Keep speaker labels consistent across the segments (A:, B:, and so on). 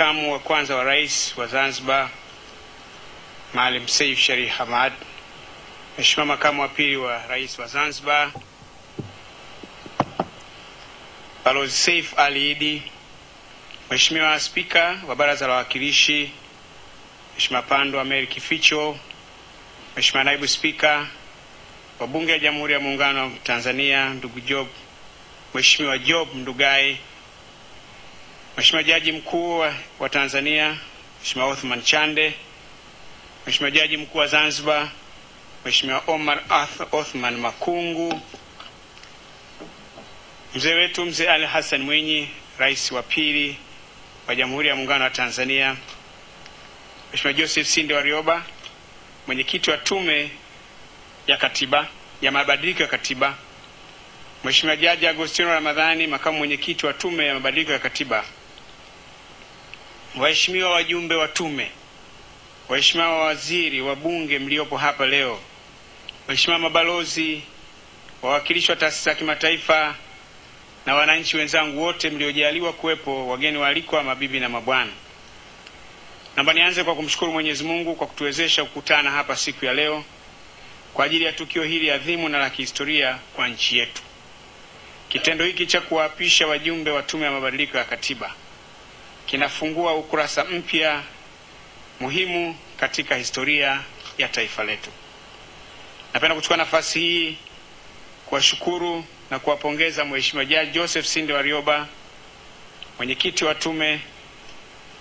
A: makamu wa kwanza wa rais wa Zanzibar Maalim Seif Sharif Hamad, Mheshimiwa makamu wa pili wa rais wa Zanzibar Balozi Seif Ali Idi, Mheshimiwa Spika wa Baraza la Wawakilishi Mheshimiwa Pandwa Mary Kificho, Mheshimiwa Naibu Spika wa Bunge la Jamhuri ya Muungano wa Tanzania ndugu Job, Mheshimiwa Job Ndugai, Mheshimiwa Jaji Mkuu wa, Tanzania Mheshimiwa Othman Chande, Mheshimiwa Jaji Mkuu wa Zanzibar Mheshimiwa Omar Ath Othman Makungu, mzee wetu mzee Ali Hassan Mwinyi, rais wa pili wa Jamhuri ya Muungano wa Tanzania, Mheshimiwa Joseph Sinde Warioba, mwenyekiti wa Tume ya Katiba ya mabadiliko ya katiba, Mheshimiwa Jaji Agostino Ramadhani, makamu mwenyekiti wa Tume ya mabadiliko ya katiba, waheshimiwa wajumbe wa tume, waheshimiwa wa bunge mliopo hapa leo, waheshimiwa mabalozi, wawakilishi wa taasisi za kimataifa na wananchi wenzangu wote mliojaliwa kuwepo, wageni waalikwa, mabibi na mabwana, naomba nianze kwa kumshukuru Mwenyezi Mungu kwa kutuwezesha kukutana hapa siku ya leo kwa ajili ya tukio hili adhimu na la kihistoria kwa nchi yetu. Kitendo hiki cha kuwaapisha wajumbe wa Tume ya Mabadiliko ya Katiba kinafungua ukurasa mpya muhimu katika historia ya taifa letu. Napenda kuchukua nafasi hii kuwashukuru na kuwapongeza Mheshimiwa Jaji Joseph Sinde Warioba, mwenyekiti wa tume,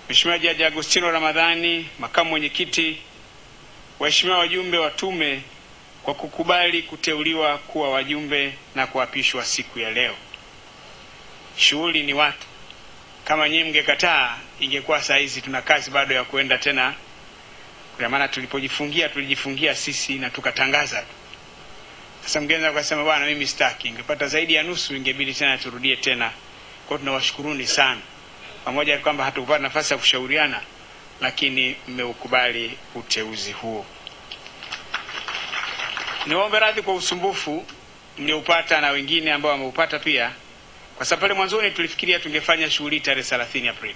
A: Mheshimiwa Jaji Agustino Ramadhani, makamu mwenyekiti, waheshimiwa wajumbe wa tume kwa kukubali kuteuliwa kuwa wajumbe na kuapishwa siku ya leo. Shughuli ni watu. Kama nyinyi mngekataa, ingekuwa saa hizi tuna kazi bado ya kuenda tena, kwa maana tulipojifungia tulijifungia sisi na tukatangaza tu. Sasa mgeni kusema bwana, mimi sitaki, ingepata zaidi ya nusu, ingebidi tena turudie tena. Kwa hiyo tunawashukuruni sana, pamoja na kwamba hatukupata nafasi ya kushauriana, lakini mmeukubali uteuzi huo. Niombe radhi kwa usumbufu mlioupata na wengine ambao wameupata pia, kwa sababu pale mwanzoni tulifikiria tungefanya shughuli tarehe 30 Aprili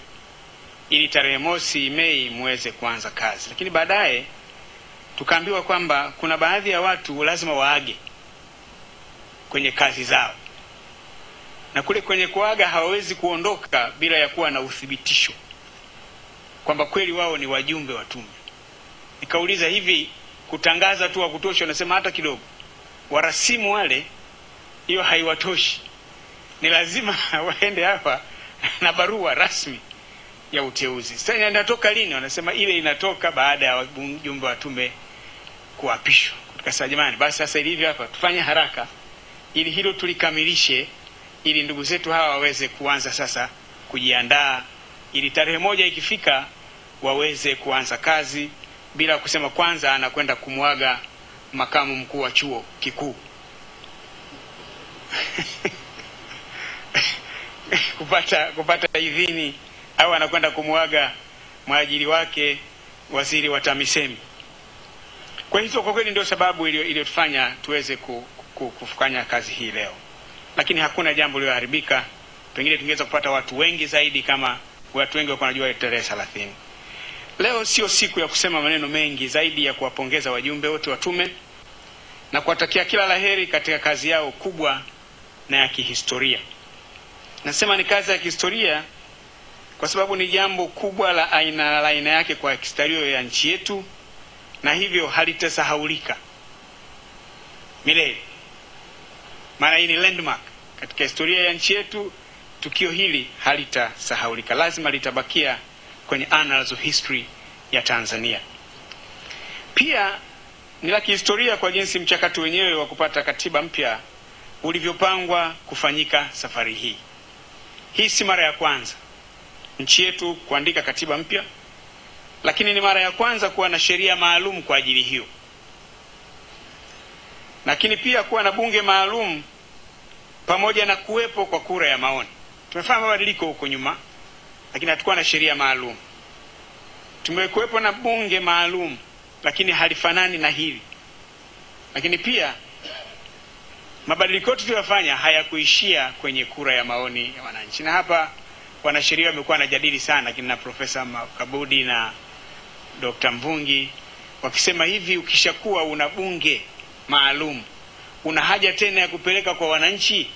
A: ili tarehe mosi Mei muweze kuanza kazi, lakini baadaye tukaambiwa kwamba kuna baadhi ya watu lazima waage kwenye kazi zao, na kule kwenye kuaga hawawezi kuondoka bila ya kuwa na uthibitisho kwamba kweli wao ni wajumbe wa tume. Nikauliza, hivi kutangaza tu wa kutosha? Wanasema hata kidogo, warasimu wale, hiyo haiwatoshi, ni lazima waende hapa na barua rasmi ya uteuzi. Sasa inatoka lini? Wanasema ile inatoka baada ya wajumbe wa tume kuapishwa. Tukasema jamani, basi sasa ilivyo hapa tufanye haraka ili hilo tulikamilishe, ili ndugu zetu hawa waweze kuanza sasa kujiandaa, ili tarehe moja ikifika waweze kuanza kazi bila kusema kwanza anakwenda kumwaga makamu mkuu wa chuo kikuu kupata kupata idhini au anakwenda kumwaga mwajiri wake waziri wa TAMISEMI. Kwa hizo kwa kweli ndio sababu iliyotufanya tuweze ku, ku, kufanya kazi hii leo, lakini hakuna jambo lililoharibika. Pengine tungeweza kupata watu wengi zaidi kama watu wengi walikuwa wanajua tarehe thelathini. Leo sio siku ya kusema maneno mengi zaidi ya kuwapongeza wajumbe wote wa tume na kuwatakia kila la heri katika kazi yao kubwa na ya kihistoria. Nasema ni kazi ya kihistoria kwa sababu ni jambo kubwa la aina la aina yake kwa historia ya nchi yetu, na hivyo halitasahaulika milele. Maana hii ni landmark katika historia ya nchi yetu. Tukio hili halitasahaulika, lazima litabakia kwenye annals of history ya Tanzania. Pia ni la kihistoria kwa jinsi mchakato wenyewe wa kupata katiba mpya ulivyopangwa kufanyika safari hii. Hii si mara ya kwanza nchi yetu kuandika katiba mpya, lakini ni mara ya kwanza kuwa na sheria maalum kwa ajili hiyo, lakini pia kuwa na bunge maalum pamoja na kuwepo kwa kura ya maoni. Tumefanya mabadiliko huko nyuma, lakini hatukuwa na sheria maalum. Tumekuwepo na bunge maalum, lakini halifanani na hili. Lakini pia mabadiliko yote tuliyofanya hayakuishia kwenye kura ya maoni ya wananchi, na hapa wanasheria wamekuwa wanajadili sana kina Profesa Kabudi na Dr. Mvungi wakisema hivi, ukishakuwa una bunge maalum una haja tena ya kupeleka kwa wananchi?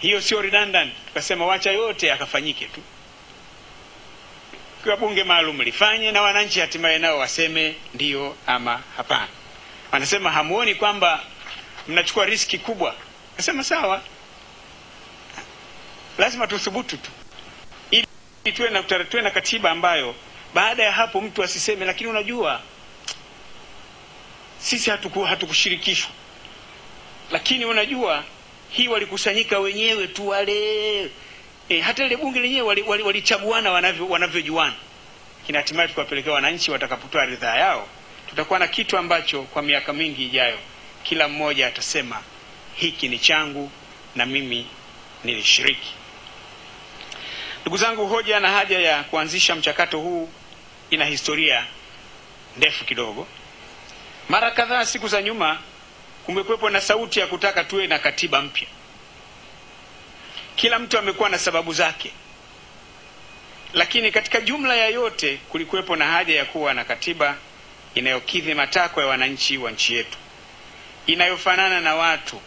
A: Hiyo sio redundant. Tukasema wacha yote akafanyike tu, kiwa bunge maalum lifanye na wananchi hatimaye nao waseme ndio ama hapana. Wanasema hamuoni kwamba mnachukua riski kubwa? Nasema sawa, lazima tuthubutu tu ili tuwe na, tuwe na katiba ambayo baada ya hapo mtu asiseme, lakini unajua sisi hatuku, hatukushirikishwa. Lakini unajua hii walikusanyika wenyewe tu wale e, hata ile bunge lenyewe walichaguana wali, wali wanavyo wanavyojuana, lakini hatimaye tukawapelekea wananchi. Watakapotoa ridhaa yao, tutakuwa na kitu ambacho kwa miaka mingi ijayo kila mmoja atasema hiki ni changu na mimi nilishiriki. Ndugu zangu, hoja na haja ya kuanzisha mchakato huu ina historia ndefu kidogo. Mara kadhaa siku za nyuma kumekuwepo na sauti ya kutaka tuwe na katiba mpya. Kila mtu amekuwa na sababu zake, lakini katika jumla ya yote kulikuwepo na haja ya kuwa na katiba inayokidhi matakwa ya wananchi wa nchi yetu, inayofanana na watu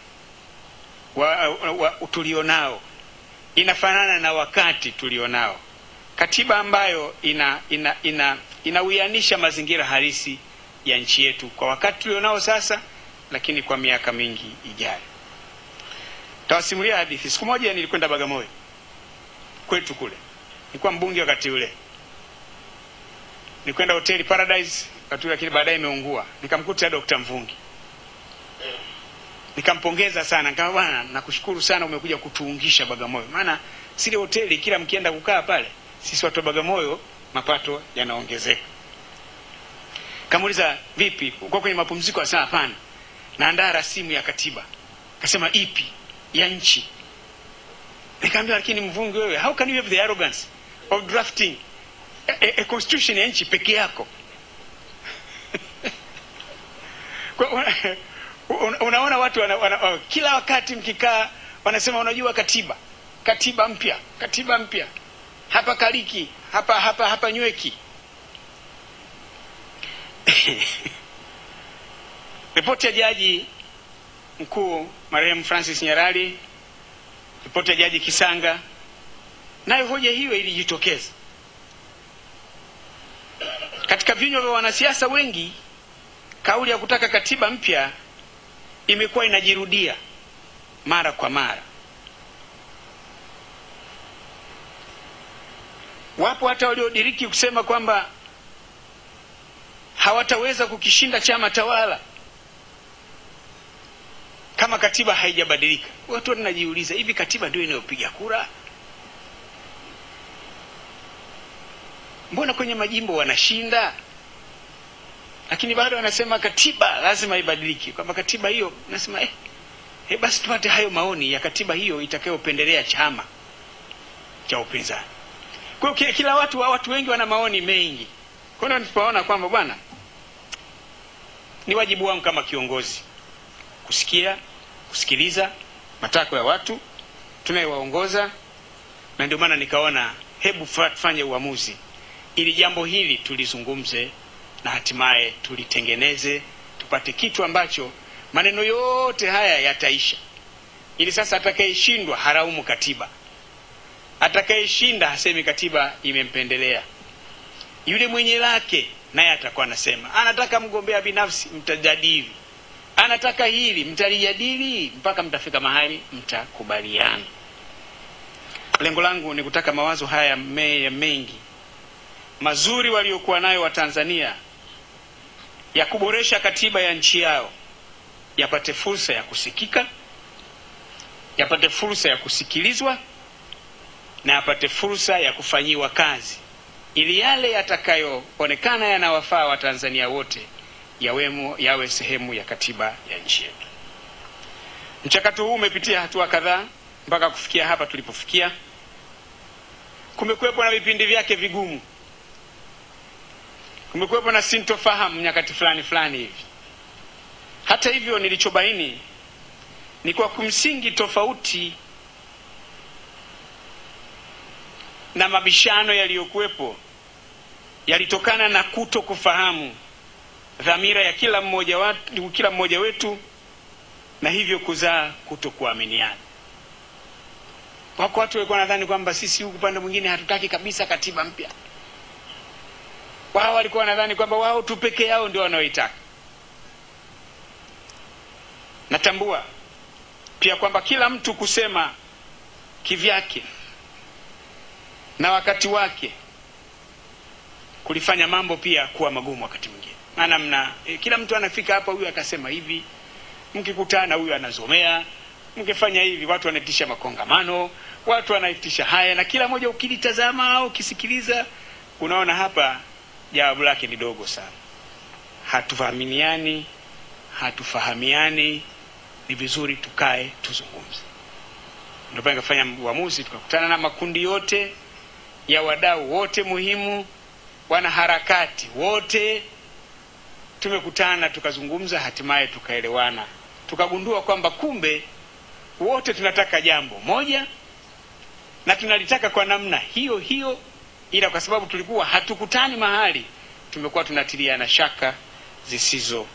A: wa, wa, wa, tulionao, inafanana na wakati tulionao, katiba ambayo ina ina ina inawianisha mazingira halisi ya nchi yetu kwa wakati tulionao sasa, lakini kwa miaka mingi ijayo. Tawasimulia hadithi. Siku moja nilikwenda Bagamoyo kwetu kule, nilikuwa mbunge wakati ule. Nilikwenda hoteli Paradise wakati ule, lakini baadaye imeungua. Nikamkuta Dr. Mvungi, nikampongeza sana, nikamwambia bwana, nakushukuru sana umekuja kutuungisha Bagamoyo, maana sile hoteli kila mkienda kukaa pale, sisi watu wa Bagamoyo mapato yanaongezeka. Kamuuliza vipi, uko kwenye mapumziko? Asema hapana, naandaa rasimu ya katiba. Kasema ipi? Ya nchi. Nikaambia, lakini Mvungi, wewe how can you have the arrogance of drafting a, a, a constitution ya nchi peke yako? Unaona watu wana, wana, wana, kila wakati mkikaa wanasema unajua, katiba. Katiba mpya katiba mpya, hapa kaliki hapa hapa hapa nyweki Ripoti ya jaji mkuu marehemu Francis Nyarali, ripoti ya jaji Kisanga, nayo hoja hiyo ilijitokeza. Katika vinywa vya wanasiasa wengi. Kauli ya kutaka katiba mpya imekuwa inajirudia mara kwa mara. Wapo hata waliodiriki kusema kwamba hawataweza kukishinda chama tawala kama katiba haijabadilika. Watu wanajiuliza, hivi katiba ndio inayopiga kura? Mbona kwenye majimbo wanashinda, lakini bado anasema katiba lazima ibadilike, kwamba katiba hiyo nasema eh, eh, basi tupate hayo maoni ya katiba hiyo itakayopendelea chama cha upinzani. Kwa hiyo kila watu watu wengi wana maoni mengi. Kwa hiyo tunaona kwamba bwana, ni wajibu wangu kama kiongozi kusikia kusikiliza matakwa ya watu tunayewaongoza, na ndio maana nikaona hebu tufanye uamuzi ili jambo hili tulizungumze na hatimaye tulitengeneze, tupate kitu ambacho maneno yote haya yataisha, ili sasa atakayeshindwa haraumu katiba, atakayeshinda hasemi katiba imempendelea. Yule mwenye lake naye atakuwa anasema anataka mgombea binafsi, mtajadili anataka hili mtalijadili mpaka mtafika mahali mtakubaliana. Lengo langu ni kutaka mawazo haya me, mengi mazuri waliokuwa nayo Watanzania ya kuboresha katiba ya nchi yao yapate fursa ya kusikika, yapate fursa ya kusikilizwa na yapate fursa ya kufanyiwa kazi, ili yale yatakayoonekana yanawafaa Watanzania wote yawemo yawe sehemu ya katiba ya nchi yetu. Mchakato huu umepitia hatua kadhaa mpaka kufikia hapa tulipofikia. Kumekuwepo na vipindi vyake vigumu, kumekuwepo na sintofahamu nyakati fulani fulani hivi. Hata hivyo, nilichobaini ni kwa kumsingi tofauti na mabishano yaliyokuwepo yalitokana na kuto kufahamu dhamira ya kila mmoja, watu, kila mmoja wetu na hivyo kuzaa kuto kuaminiana. Wako watu walikuwa nadhani kwamba sisi huku upande mwingine hatutaki kabisa katiba mpya. Wao walikuwa wanadhani kwamba wao tu peke yao ndio wanaoitaka. Natambua pia kwamba kila mtu kusema kivyake na wakati wake kulifanya mambo pia kuwa magumu wakati mwingine, maana mna e, kila mtu anafika hapa, huyu akasema hivi, mkikutana huyu anazomea, mkifanya hivi, watu wanaitisha makongamano, watu wanaitisha haya, na kila moja ukilitazama au ukisikiliza, unaona hapa jawabu lake ni dogo sana. Hatufahamiani, hatufahamiani, ni vizuri tukae tuzungumze. Ndio pale uamuzi, tukakutana na makundi yote ya wadau wote muhimu, wanaharakati wote, tumekutana tukazungumza, hatimaye tukaelewana, tukagundua kwamba kumbe wote tunataka jambo moja na tunalitaka kwa namna hiyo hiyo, ila kwa sababu tulikuwa hatukutani mahali, tumekuwa tunatilia na shaka zisizo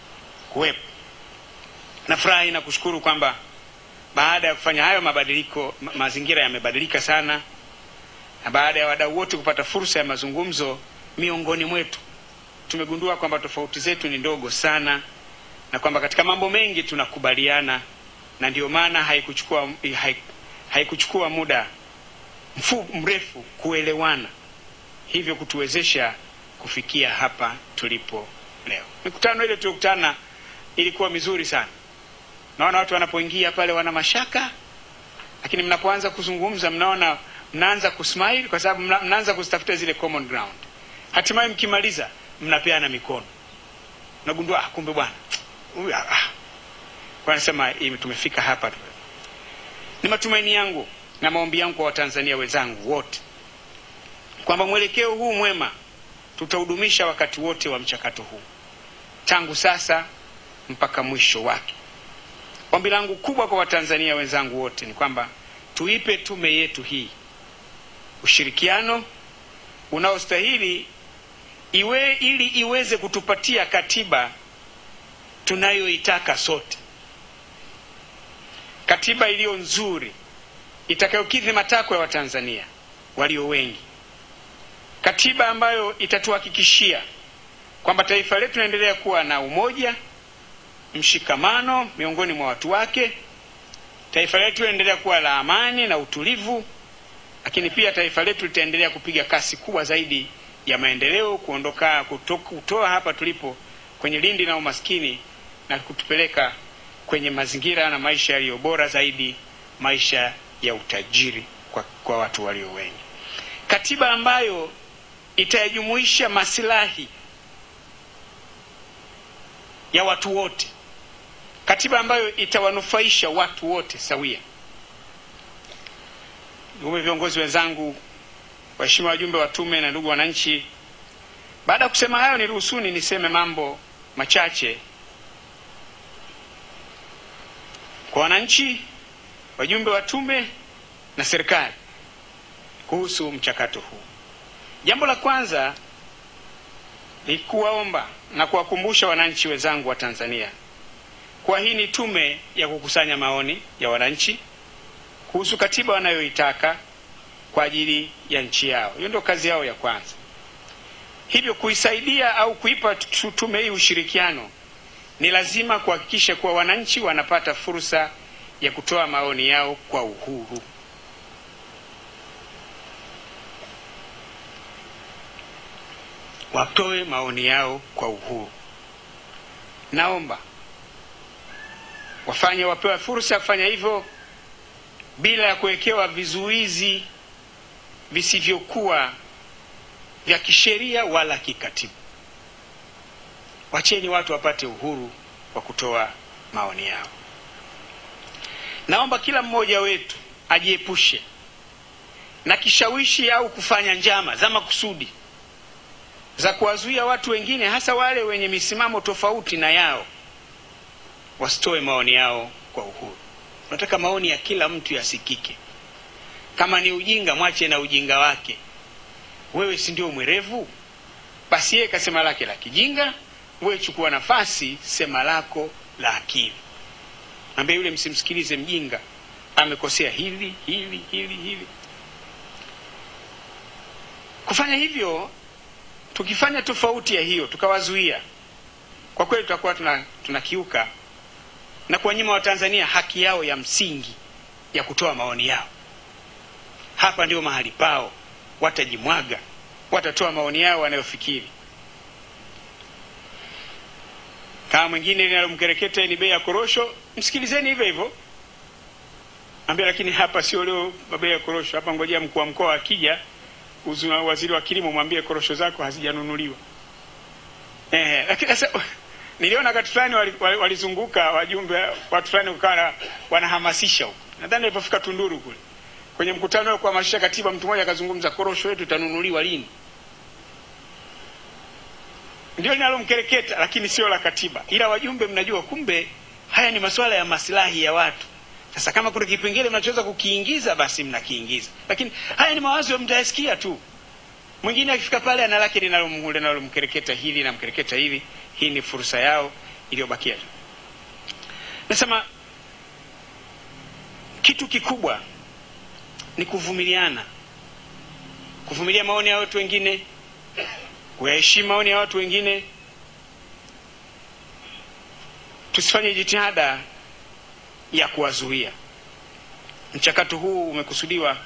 A: kuwepo. Nafurahi na kushukuru kwamba baada ya kufanya hayo mabadiliko, ma mazingira yamebadilika sana, na baada ya wadau wote kupata fursa ya mazungumzo miongoni mwetu, tumegundua kwamba tofauti zetu ni ndogo sana na kwamba katika mambo mengi tunakubaliana, na ndio maana haikuchukua haikuchukua muda mfu mrefu kuelewana, hivyo kutuwezesha kufikia hapa tulipo leo. Mikutano ile tuliokutana ilikuwa mizuri sana. Naona watu wanapoingia pale wana mashaka, lakini mnapoanza kuzungumza, mnaona mnaanza kusmile kwa sababu mna, mnaanza kuzitafuta zile common ground. Hatimaye mkimaliza mnapeana mikono, nagundua ah, kumbe bwana huyu ah, wanasema tumefika hapa. Ni matumaini yangu na maombi yangu kwa Watanzania wenzangu wote kwamba mwelekeo huu mwema tutaudumisha wakati wote wa mchakato huu tangu sasa mpaka mwisho wake. Ombi langu kubwa kwa Watanzania wenzangu wote ni kwamba tuipe tume yetu hii ushirikiano unaostahili iwe ili iweze kutupatia katiba tunayoitaka sote, katiba iliyo nzuri itakayokidhi matakwa ya Watanzania walio wengi, katiba ambayo itatuhakikishia kwamba taifa letu linaendelea kuwa na umoja, mshikamano miongoni mwa watu wake, taifa letu linaendelea kuwa la amani na utulivu, lakini pia taifa letu litaendelea kupiga kasi kubwa zaidi ya maendeleo, kuondoka kutoa hapa tulipo kwenye lindi na umaskini na kutupeleka kwenye mazingira na maisha yaliyo bora zaidi, maisha ya utajiri kwa, kwa watu walio wengi, katiba ambayo itayajumuisha masilahi ya watu wote, katiba ambayo itawanufaisha watu wote sawia. Ndugu viongozi wenzangu, waheshimiwa wajumbe wa tume na ndugu wananchi, baada ya kusema hayo, niruhusuni niseme mambo machache kwa wananchi, wajumbe wa tume na serikali kuhusu mchakato huu. Jambo la kwanza ni kuwaomba na kuwakumbusha wananchi wenzangu wa Tanzania kwa hii ni tume ya kukusanya maoni ya wananchi kuhusu katiba wanayoitaka kwa ajili ya nchi yao. Hiyo ndio kazi yao ya kwanza. Hivyo kuisaidia au kuipa tume hii ushirikiano, ni lazima kuhakikisha kuwa wananchi wanapata fursa ya kutoa maoni yao kwa uhuru. Watoe maoni yao kwa uhuru. Naomba wafanye, wapewe fursa ya kufanya hivyo bila ya kuwekewa vizuizi visivyokuwa vya kisheria wala kikatibu. Wacheni watu wapate uhuru wa kutoa maoni yao. Naomba kila mmoja wetu ajiepushe na kishawishi au kufanya njama za makusudi za kuwazuia watu wengine, hasa wale wenye misimamo tofauti na yao, wasitoe maoni yao kwa uhuru. Tunataka maoni ya kila mtu yasikike. Kama ni ujinga, mwache na ujinga wake. wewe si ndio mwerevu? Basi yeye kasema lake la kijinga, wewe chukua nafasi, sema lako la akili. Ambie yule, msimsikilize mjinga, amekosea hivi hivi hivi hivi. Kufanya hivyo, tukifanya tofauti ya hiyo, tukawazuia, kwa kweli tutakuwa tuna tunakiuka na kuwanyima Watanzania haki yao ya msingi ya kutoa maoni yao. Hapa ndio mahali pao, watajimwaga, watatoa maoni yao wanayofikiri. Kama mwingine linalomkereketa ni bei ya korosho, msikilizeni hivyo hivyo, ambia, lakini hapa sio leo mabei ya korosho hapa, ngojea mkuu wa mkoa akija, uzuna waziri wa kilimo, mwambie korosho zako hazijanunuliwa. Eh, lakini sasa niliona wakati fulani walizunguka wali, wali wajumbe watu fulani ukawa wanahamasisha huko, nadhani walipofika Tunduru kule kwenye mkutano wa kuhamasisha katiba, mtu mmoja akazungumza, korosho yetu itanunuliwa lini? Ndio linalomkereketa, lakini sio la katiba. Ila wajumbe, mnajua kumbe haya ni masuala ya maslahi ya watu. Sasa kama kuna kipengele mnachoweza kukiingiza, basi mnakiingiza, lakini haya ni mawazo mtayasikia tu. Mwingine akifika pale ana lake linalomkereketa hili na mkereketa hili. Hii ni fursa yao iliyobakia. Nasema kitu kikubwa ni kuvumiliana, kuvumilia maoni ya watu wengine, kuyaheshimu maoni ya watu wengine. Tusifanye jitihada ya kuwazuia. Mchakato huu umekusudiwa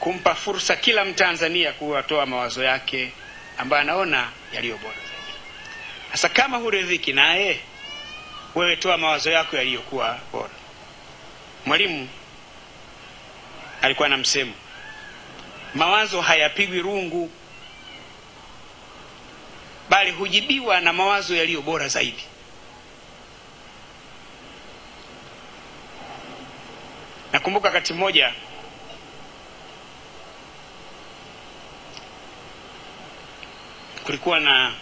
A: kumpa fursa kila Mtanzania kuwatoa mawazo yake ambayo anaona yaliyo bora zaidi. Sasa kama huridhiki naye, wewe toa mawazo yako yaliyokuwa bora. Mwalimu alikuwa na msemo, mawazo hayapigwi rungu, bali hujibiwa na mawazo yaliyo bora zaidi. Nakumbuka wakati mmoja kulikuwa na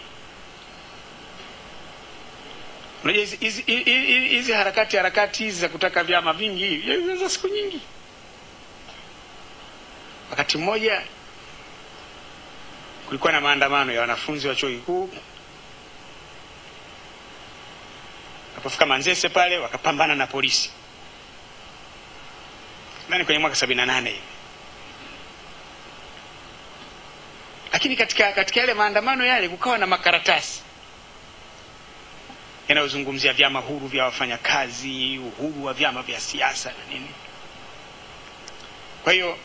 A: unajua hizi harakati harakati hizi za kutaka vyama vingi za siku nyingi. Wakati mmoja kulikuwa na maandamano ya wanafunzi wa chuo kikuu, wakafika Manzese pale wakapambana na polisi, nani kwenye mwaka sabini na nane hivi. Lakini katika katika yale maandamano yale kukawa na makaratasi yanayozungumzia vyama huru vya wafanyakazi, uhuru wa vyama vya siasa na nini. Kwa hiyo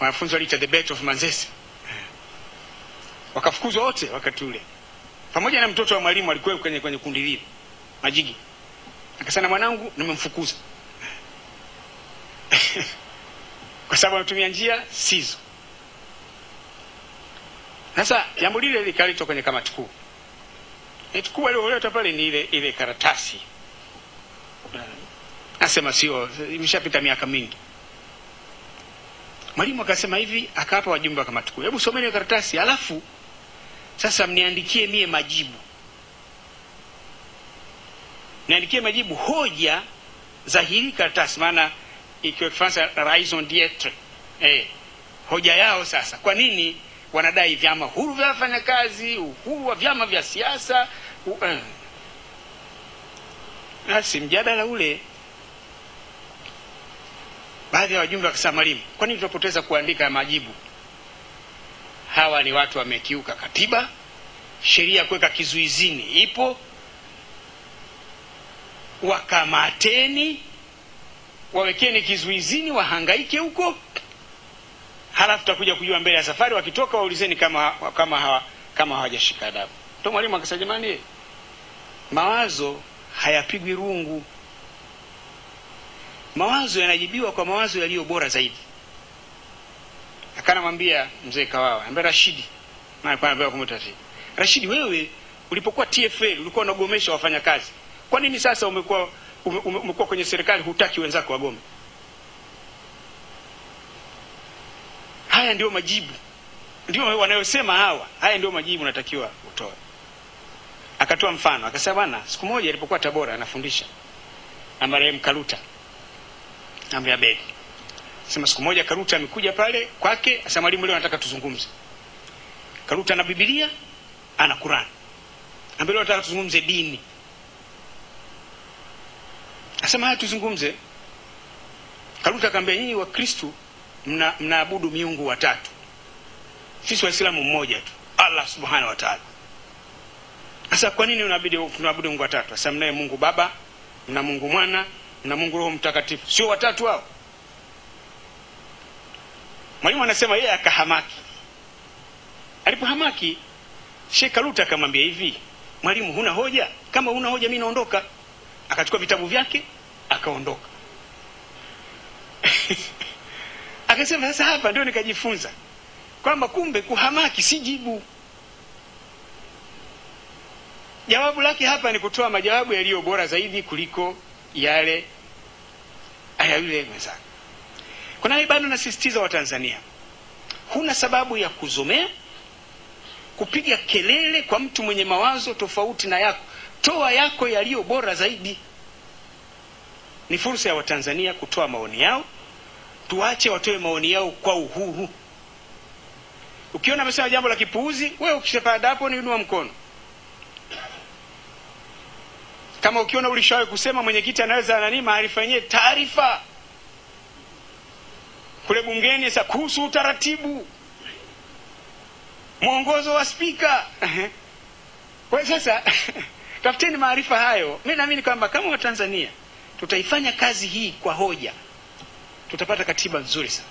A: wanafunzi waliita the Battle of Manzese, wakafukuzwa wote wakati ule, pamoja na mtoto wa mwalimu alikuwa kwenye kwenye kundi lile, Majigi. Akasema, mwanangu nimemfukuza kwa sababu ametumia njia sizo. Sasa jambo lile likaletwa kwenye kamati kuu. Kamati kuu walioleta pale ni ile ile karatasi, nasema sio, imeshapita miaka mingi. Mwalimu akasema hivi, akawapa wajumbe wa kamati kuu, hebu someni karatasi, alafu sasa mniandikie mie majibu, niandikie majibu, hoja za hili karatasi, maana ikiwa raison d'etre, eh, hoja yao sasa, kwa nini wanadai vyama huru vya wafanyakazi, uhuru wa vyama vya siasa. Basi uh, mjadala ule, baadhi ya wajumbe wakasema, mwalimu, kwa nini tunapoteza kuandika majibu? Hawa ni watu wamekiuka katiba, sheria ya kuweka kizuizini ipo, wakamateni, wawekeni kizuizini, wahangaike huko halafu takuja kujua mbele ya safari, wakitoka waulizeni kama kama hawa kama hawajashika adabu. Ndio mwalimu akasema, jamani, mawazo hayapigwi rungu, mawazo yanajibiwa kwa mawazo yaliyo bora zaidi. Akanamwambia mzee Kawawa, ambaye Rashidi Rashidi, wewe ulipokuwa TFL ulikuwa unagomesha wafanyakazi, kwa nini sasa umekuwa ume, umekuwa kwenye serikali hutaki wenzako wagome? Haya ndio majibu, ndio wanayosema hawa. Haya ndio majibu natakiwa utoe. Akatoa mfano akasema, bwana, siku moja alipokuwa Tabora anafundisha na marehemu Karuta Amri Abedi, Sema siku moja Karuta amekuja pale kwake, asema mwalimu, leo nataka tuzungumze. Karuta ana Biblia, ana Qur'an. Ambaye leo nataka tuzungumze dini. Asema haya tuzungumze. Karuta akaambia nyinyi wa Kristo mna mnaabudu miungu watatu. Sisi Waislamu mmoja tu, Allah Subhanahu wa Ta'ala. Sasa kwa nini unabidi tunaabudu Mungu watatu? Sasa mnaye Mungu Baba, mna Mungu Mwana, mna Mungu Roho Mtakatifu. Sio watatu hao? Mwalimu anasema yeye akahamaki. Alipohamaki, Sheikh Karuta akamwambia hivi, mwalimu, huna hoja? Kama huna hoja, mimi naondoka. Akachukua vitabu vyake akaondoka. Akasema sasa hapa ndio nikajifunza kwamba kumbe kuhamaki si jibu. Jawabu lake hapa ni kutoa majawabu yaliyo bora zaidi kuliko yale aya yule mwenzake. Kuna mimi bado nasisitiza Watanzania, huna sababu ya kuzomea, kupiga kelele kwa mtu mwenye mawazo tofauti na yako. Toa yako yaliyo bora zaidi. Ni fursa ya Watanzania kutoa maoni yao, tuache watoe maoni yao kwa uhuru. Ukiona amesema jambo la kipuuzi, wewe ukishapanda hapo ni inua mkono. Kama ukiona ulishawahi kusema mwenyekiti anaweza nani maarifa yenyewe, taarifa kule bungeni sasa kuhusu utaratibu mwongozo wa spika kwa sasa tafuteni maarifa hayo. Mi naamini kwamba kama Watanzania tutaifanya kazi hii kwa hoja, tutapata katiba nzuri sana.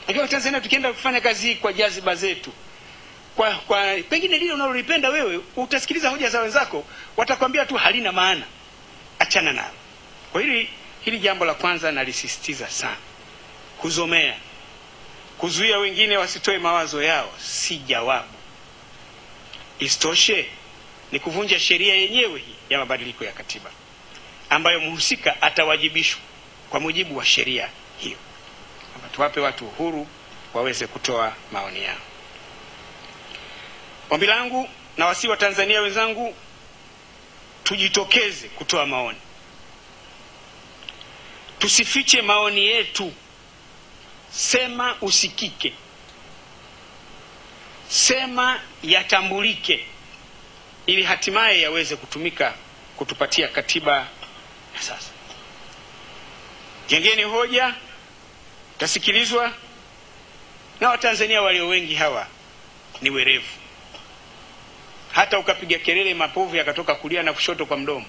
A: Lakini Watanzania tukienda kufanya kazi hii kwa jaziba zetu, kwa, kwa pengine lile unalolipenda wewe, utasikiliza hoja za wenzako, watakwambia tu halina maana, achana nalo. Kwa hili hili jambo la kwanza nalisisitiza sana kuzomea, kuzuia wengine wasitoe mawazo yao si jawabu. Isitoshe ni kuvunja sheria yenyewe hii ya mabadiliko ya katiba ambayo mhusika atawajibishwa kwa mujibu wa sheria hiyo, tuwape watu uhuru waweze kutoa maoni yao. Ombi langu na wasi wa Tanzania wenzangu, tujitokeze kutoa maoni, tusifiche maoni yetu. Sema usikike, sema yatambulike, ili hatimaye yaweze kutumika kutupatia katiba sasa. Jengeni hoja, tasikilizwa na Watanzania walio wengi. Hawa ni werevu, hata ukapiga kelele mapovu yakatoka kulia na kushoto kwa mdomo,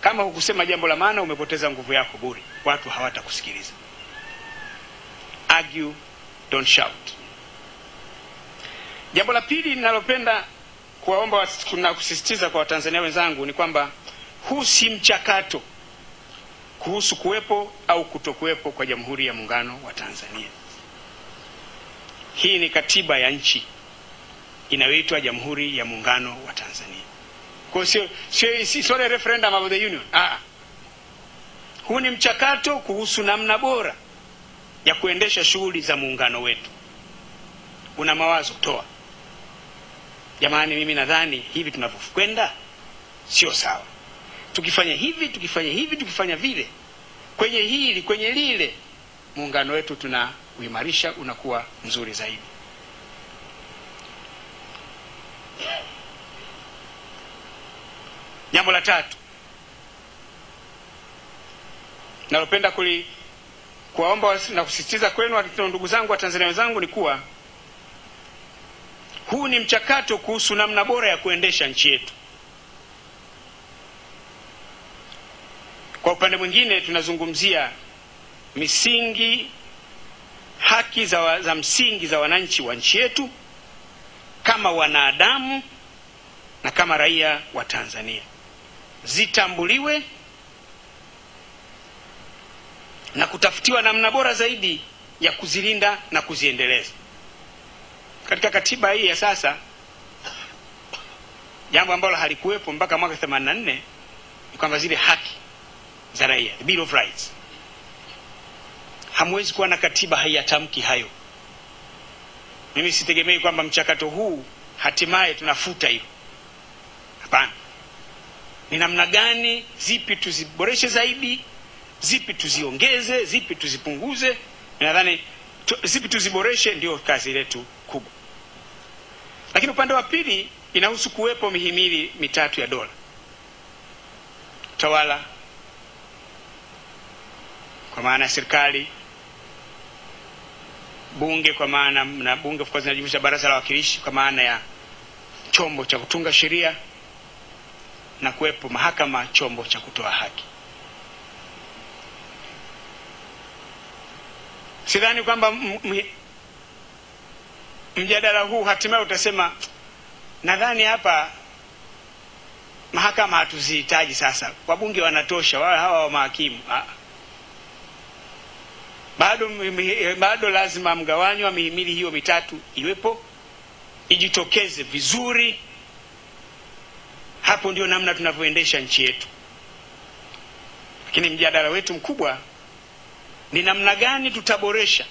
A: kama hukusema jambo la maana, umepoteza nguvu yako bure. Watu hawatakusikiliza. Argue, don't shout. Jambo la pili ninalopenda kuwaomba na kusisitiza kwa Watanzania wenzangu ni kwamba huu si mchakato kuhusu kuwepo au kutokuwepo kwa Jamhuri ya Muungano wa Tanzania. Hii ni katiba ya nchi inayoitwa Jamhuri ya Muungano wa Tanzania. Kwa sio sio sio referendum of the union. Ah. Huu ni mchakato kuhusu namna bora ya kuendesha shughuli za muungano wetu. Una mawazo, toa. Jamani, mimi nadhani hivi tunavyokwenda sio sawa. Tukifanya hivi, tukifanya hivi, tukifanya vile, kwenye hili, kwenye lile, muungano wetu tunauimarisha, unakuwa mzuri zaidi. Jambo la tatu nalopenda kuli kuwaomba na kusisitiza kwenu ndugu zangu wa Tanzania wenzangu ni kuwa huu ni mchakato kuhusu namna bora ya kuendesha nchi yetu. Kwa upande mwingine, tunazungumzia misingi, haki za, wa, za msingi za wananchi wa nchi yetu kama wanadamu na kama raia wa Tanzania zitambuliwe na kutafutiwa namna bora zaidi ya kuzilinda na kuziendeleza. Katika katiba hii ya sasa, jambo ambalo halikuwepo mpaka mwaka 84 ni kwamba zile haki za raia, the Bill of Rights. Hamwezi kuwa na katiba haiyatamki hayo. Mimi sitegemei kwamba mchakato huu hatimaye tunafuta hilo. Hapana, ni namna gani, zipi tuziboreshe zaidi zipi tuziongeze, zipi tuzipunguze, Nadhani tu, zipi tuziboreshe, ndio kazi letu kubwa. Lakini upande wa pili inahusu kuwepo mihimili mitatu ya dola: utawala kwa maana ya serikali, bunge kwa maana na bunge of course baraza la wawakilishi kwa maana ya chombo cha kutunga sheria, na kuwepo mahakama, chombo cha kutoa haki. Sidhani kwamba mjadala huu hatimaye utasema nadhani hapa mahakama hatuzihitaji sasa, wabunge wanatosha, wala hawa wa mahakimu. Bado, bado lazima mgawanyo wa mihimili hiyo mitatu iwepo, ijitokeze vizuri. Hapo ndio namna tunavyoendesha nchi yetu. Lakini mjadala wetu mkubwa ni namna gani tutaboresha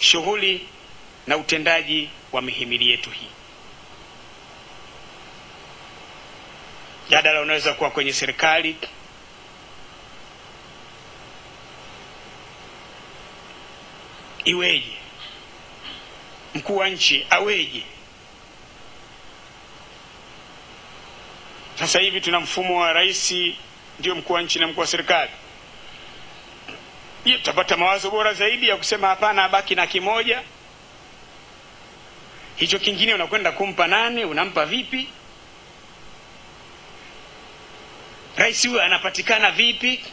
A: shughuli na utendaji wa mihimili yetu hii. Mjadala unaweza kuwa kwenye serikali, iweje? Mkuu wa nchi aweje? Sasa hivi tuna mfumo wa rais ndio mkuu wa nchi na mkuu wa serikali. Je, tutapata mawazo bora zaidi ya kusema hapana, abaki na kimoja? Hicho kingine unakwenda kumpa nani? Unampa vipi? Rais huyo anapatikana vipi?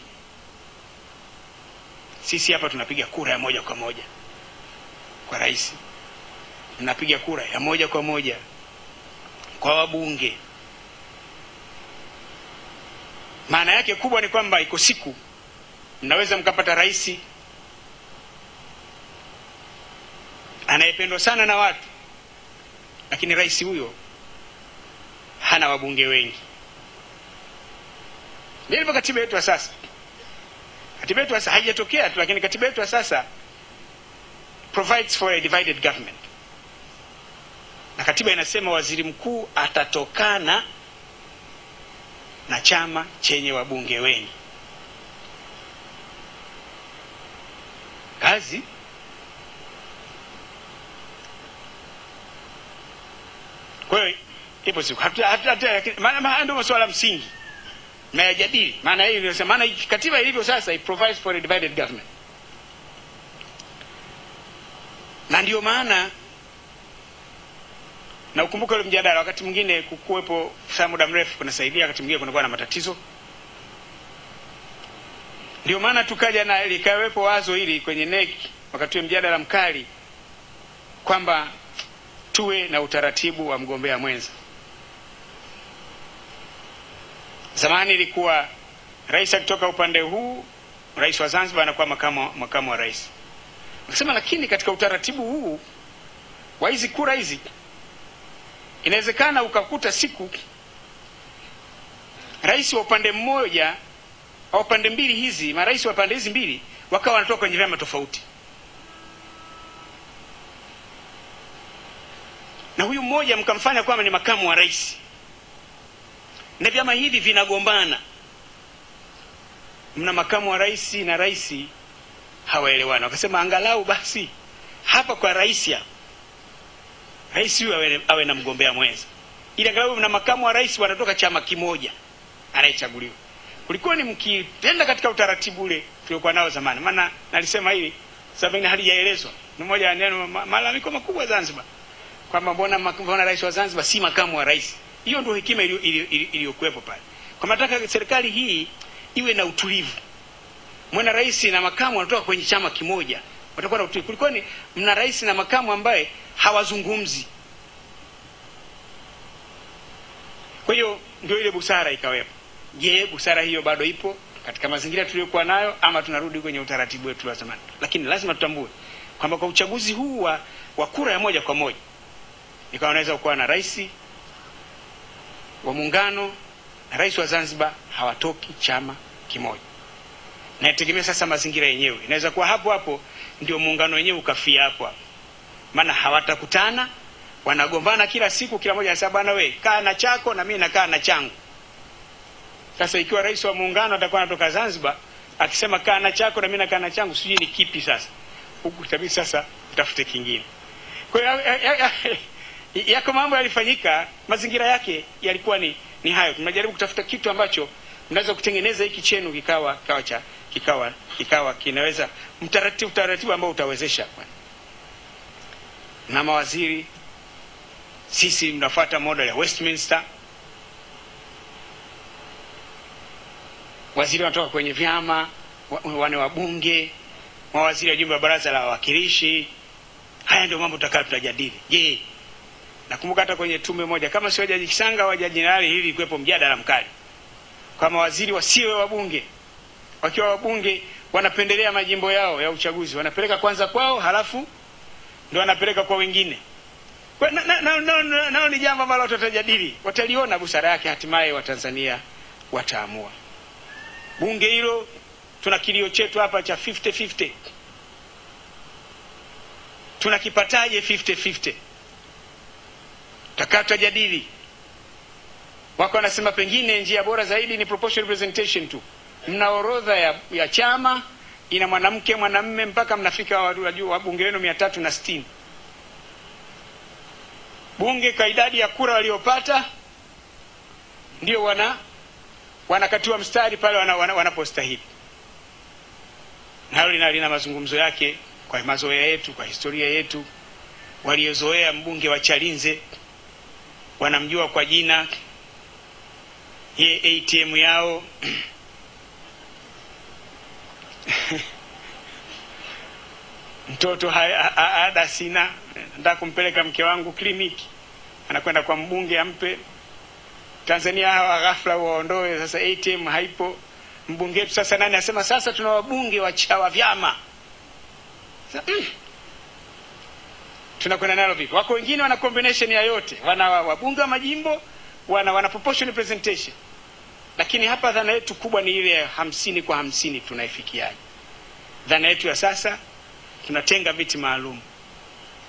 A: Sisi hapa tunapiga kura ya moja kwa moja kwa rais, mnapiga kura ya moja kwa moja kwa wabunge. Maana yake kubwa ni kwamba iko siku mnaweza mkapata rais anayependwa sana na watu, lakini rais huyo hana wabunge wengi. Ndio katiba yetu ya sasa. Katiba yetu sasa haijatokea tu, lakini katiba yetu ya sasa provides for a divided government, na katiba inasema waziri mkuu atatokana na chama chenye wabunge wengi. Kazi kwa hiyo ipo siku, ndio masuala msingi nayajadili. Maana hii maana katiba ilivyo sasa, it provides for a divided government, na ndio maana na ukumbuke ule mjadala, wakati mwingine kukuwepo saa muda mrefu kunasaidia, wakati mwingine kunakuwa na matatizo. Ndio maana tukaja na likawepo wazo hili kwenye NEC wakati mjadala mkali kwamba tuwe na utaratibu wa mgombea mwenza. Zamani ilikuwa rais akitoka upande huu, rais wa Zanzibar anakuwa makamu, makamu wa rais. Nasema lakini katika utaratibu huu wa hizi kura hizi inawezekana ukakuta siku rais wa upande mmoja au pande mbili hizi, marais wa pande hizi mbili wakawa wanatoka kwenye vyama tofauti, na huyu mmoja mkamfanya kwamba ni makamu wa rais, na vyama hivi vinagombana, mna makamu wa rais na rais hawaelewani. Wakasema angalau basi hapa kwa rais hapa rais huyu awe, awe na mgombea mwenza, ili angalau na makamu wa rais wanatoka chama kimoja anayechaguliwa. Kulikuwa ni mkitenda katika utaratibu ule tuliokuwa nao zamani, maana nalisema hili sababu halijaelezwa. Ni moja ya neno malalamiko makubwa Zanzibar kwamba mbona mbona rais wa Zanzibar si makamu wa rais. Hiyo ndio hekima iliyokuwepo pale, kwa nataka serikali hii iwe na utulivu. Mwana rais na makamu wanatoka kwenye chama kimoja, watakuwa na utii. Kulikoni ni mna rais na makamu ambaye hawazungumzi. Kwa hiyo ndio ile busara ikawepo. Je, busara hiyo bado ipo katika mazingira tuliyokuwa nayo ama tunarudi kwenye utaratibu wetu wa zamani? Lakini lazima tutambue kwamba kwa uchaguzi huu wa, wa kura ya moja kwa moja nikawa unaweza kuwa na rais wa muungano na rais wa Zanzibar hawatoki chama kimoja, na itegemea sasa mazingira yenyewe. Inaweza kuwa hapo hapo ndio muungano wenyewe ukafia hapo hapo maana hawatakutana, wanagombana kila siku, kila mmoja anasema bwana, we kaa na chako na mimi nakaa na changu. Sasa ikiwa rais wa muungano atakuwa anatoka Zanzibar akisema kaa na chako na mimi nakaa na changu, sijui ni kipi sasa huku, tabii sasa utafute kingine. Kwa hiyo ya- ya- ya- yako mambo yalifanyika, mazingira yake yalikuwa ni, ni hayo. Tunajaribu kutafuta kitu ambacho mnaweza kutengeneza hiki chenu kikawa kikawa cha kikawa kikawa kinaweza mtaratibu taratibu ambao utawezesha na mawaziri sisi mnafuata model ya Westminster. Waziri wanatoka kwenye vyama, wa- wane wabunge, mawaziri wa jumbe wa baraza la wawakilishi. Haya ndio mambo tutakayo tutajadili. Je, nakumbuka hata kwenye tume moja kama sio Jaji Kisanga wa Jaji Jenerali, hili ilikuwepo mjadala mkali kwa mawaziri wasiwe wabunge. Wakiwa wabunge wanapendelea majimbo yao ya uchaguzi, wanapeleka kwanza kwao, halafu ndo wanapeleka kwa wengine. Kwa- na- na- na- na- na- Nao ni jambo ambalo watu watajadili, wataliona busara yake, hatimaye Watanzania wataamua. Bunge hilo tuna kilio chetu hapa cha 50-50 tunakipataje 50-50? Takaa tutajadili. Wako wanasema pengine njia bora zaidi ni proportional representation tu. Mna orodha ya, ya chama ina mwanamke mwanamme, mpaka mnafika wa- wa- wabunge wenu mia tatu na sitini bunge kwa idadi ya kura waliopata ndio wana wanakatiwa mstari pale wanapostahili wana, wana. Nalo lina mazungumzo yake kwa mazoea yetu, kwa historia yetu. Waliozoea mbunge wa Chalinze wanamjua kwa jina, ye ATM yao mtoto ada sina, nataka kumpeleka mke wangu kliniki, anakwenda kwa mbunge ampe. Tanzania hawa ghafla waondoe sasa, ATM haipo. Mbunge wetu sasa nani asema sasa tuna wabunge wa cha- vyama mm. tunakwenda nalo vipi? Wako wengine wana combination ya yote, wana wa- wabunge wa majimbo, wana wana proportional representation, lakini hapa dhana yetu kubwa ni ile ya hamsini kwa hamsini. Tunaifikiaje? Dhana yetu ya sasa tunatenga viti maalum.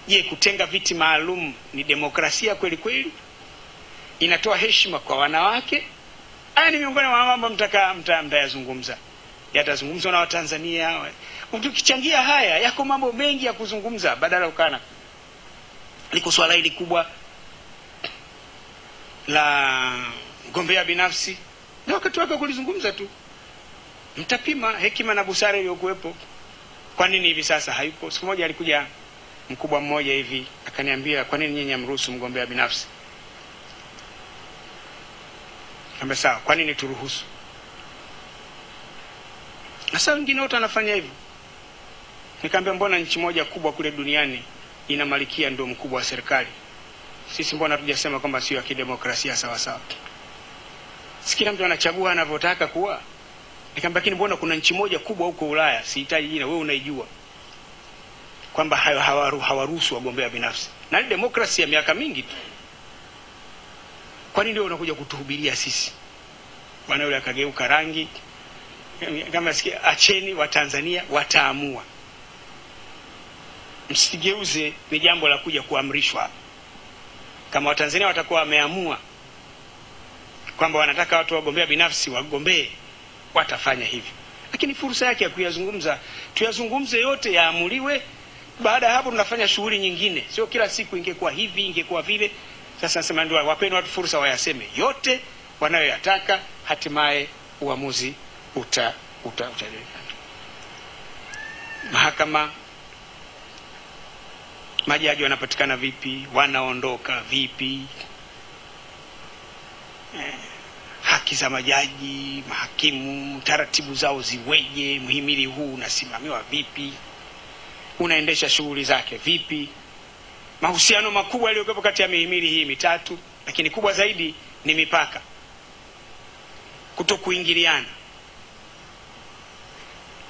A: Je, kutenga viti maalum ni demokrasia kweli kweli? Inatoa heshima kwa wanawake? Haya ni miongoni mwa mambo mtaka mta- mtayazungumza, yatazungumzwa na Watanzania. wa- Tukichangia haya, yako mambo mengi ya kuzungumza, badala ukana liko swala hili kubwa la mgombea binafsi, na wakati wake wa kulizungumza tu, mtapima hekima na busara iliyokuwepo. Kwa nini hivi sasa hayupo Siku moja alikuja mkubwa mmoja hivi akaniambia, kwa nini nyinyi amruhusu mgombea binafsi? Nikamwambia sawa, kwa nini turuhusu? Sasa wengine wote wanafanya hivyo. Nikamwambia mbona nchi moja kubwa kule duniani ina malikia ndio mkubwa wa serikali, sisi mbona hatujasema kwamba sio ya kidemokrasia sawasawa? sawa? Si kila mtu anachagua anavyotaka kuwa. Nikamwambia lakini mbona kuna nchi moja kubwa huko Ulaya, sihitaji jina, wewe unaijua, kwamba hawaruhusu hawaru- wagombea binafsi, na ni demokrasia ya miaka mingi tu. Kwa nini ndio unakuja kutuhubiria sisi? Bwana yule akageuka rangi kama sikia, acheni Watanzania wataamua, msigeuze ni jambo la kuja kuamrishwa. Kama Watanzania watakuwa wameamua kwamba wanataka watu wagombea binafsi wagombee, watafanya hivyo, lakini fursa yake ya kuyazungumza tuyazungumze yote, yaamuliwe. Baada ya hapo, tunafanya shughuli nyingine, sio kila siku ingekuwa hivi ingekuwa vile. Sasa nasema ndio wapeni watu fursa wayaseme yote wanayoyataka, hatimaye uamuzi uta uta. Mahakama, majaji wanapatikana vipi, wanaondoka vipi, eh, haki za majaji, mahakimu, taratibu zao ziweje, mhimili huu unasimamiwa vipi, unaendesha shughuli zake vipi, mahusiano makubwa yaliyokuwepo kati ya mihimili hii mitatu, lakini kubwa zaidi ni mipaka, kutokuingiliana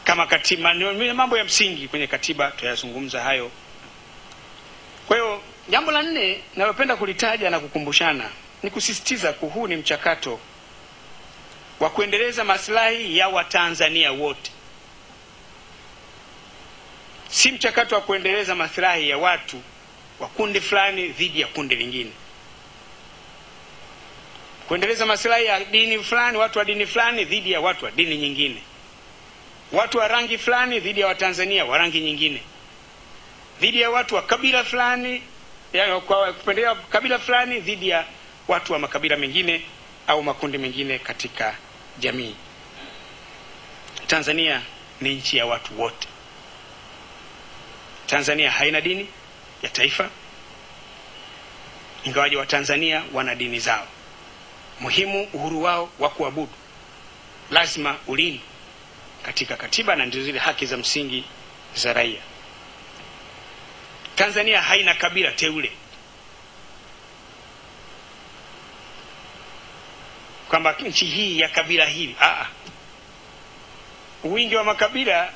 A: kama katiba. Mambo ya msingi kwenye katiba, tuyazungumza hayo. Kwa hiyo jambo la nne nalopenda kulitaja na kukumbushana ni kusisitiza kuhu ni mchakato wa kuendeleza maslahi ya Watanzania wote, si mchakato wa kuendeleza maslahi ya watu wa kundi fulani dhidi ya kundi lingine, kuendeleza maslahi ya dini fulani, watu wa dini fulani dhidi ya watu wa dini nyingine. watu wa rangi fulani dhidi ya Watanzania wa rangi nyingine, dhidi ya watu wa kabila fulani, yani kwa kupendelea kabila fulani dhidi ya watu wa makabila mengine au makundi mengine katika jamii. Tanzania ni nchi ya watu wote. Tanzania haina dini ya taifa, ingawaje Watanzania wana dini zao. Muhimu uhuru wao wa kuabudu lazima ulindwe katika katiba, na ndio zile haki za msingi za raia. Tanzania haina kabila teule, kwamba nchi hii ya kabila hili. Aa, wingi wa makabila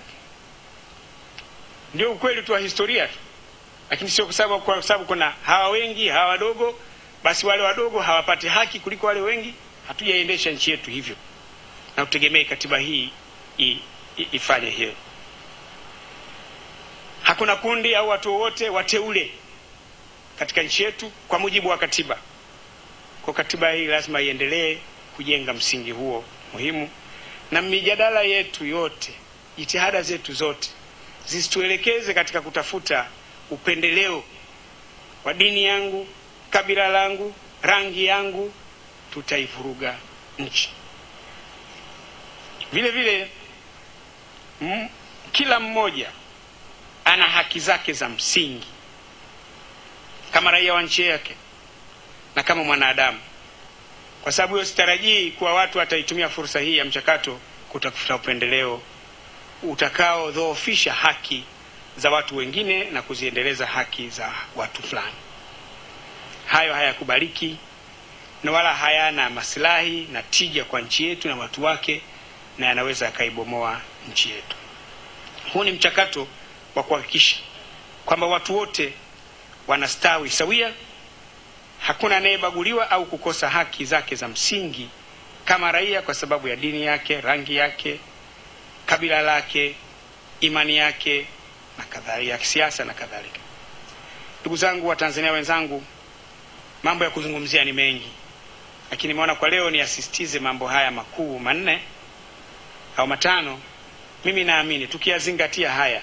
A: ndio ukweli tu wa historia tu, lakini sio kwa sababu kuna hawa wengi hawa wadogo, basi wale wadogo hawapati haki kuliko wale wengi. Hatujaendesha nchi yetu hivyo, na kutegemea katiba hii ifanye hiyo. Hakuna kundi au watu wowote wateule katika nchi yetu kwa mujibu wa katiba. Kwa katiba hii lazima iendelee kujenga msingi huo muhimu, na mijadala yetu yote, jitihada zetu zote zisituelekeze katika kutafuta upendeleo wa dini yangu, kabila langu, rangi yangu. Tutaivuruga nchi. Vile vile kila mmoja ana haki zake za msingi kama raia wa nchi yake na kama mwanadamu. Kwa sababu hiyo, sitarajii kuwa watu wataitumia fursa hii ya mchakato kutafuta upendeleo utakaodhoofisha haki za watu wengine na kuziendeleza haki za watu fulani. Hayo hayakubaliki na wala hayana masilahi na tija kwa nchi yetu na watu wake, na yanaweza yakaibomoa nchi yetu. Huu ni mchakato wa kuhakikisha kwamba watu wote wanastawi sawia, hakuna anayebaguliwa au kukosa haki zake za msingi kama raia kwa sababu ya dini yake, rangi yake, kabila lake, imani yake na kadhalika, ya kisiasa na kadhalika. Ndugu zangu wa Tanzania wenzangu, mambo ya kuzungumzia ni mengi, lakini nimeona kwa leo niasisitize mambo haya makuu manne au matano. Mimi naamini tukiyazingatia haya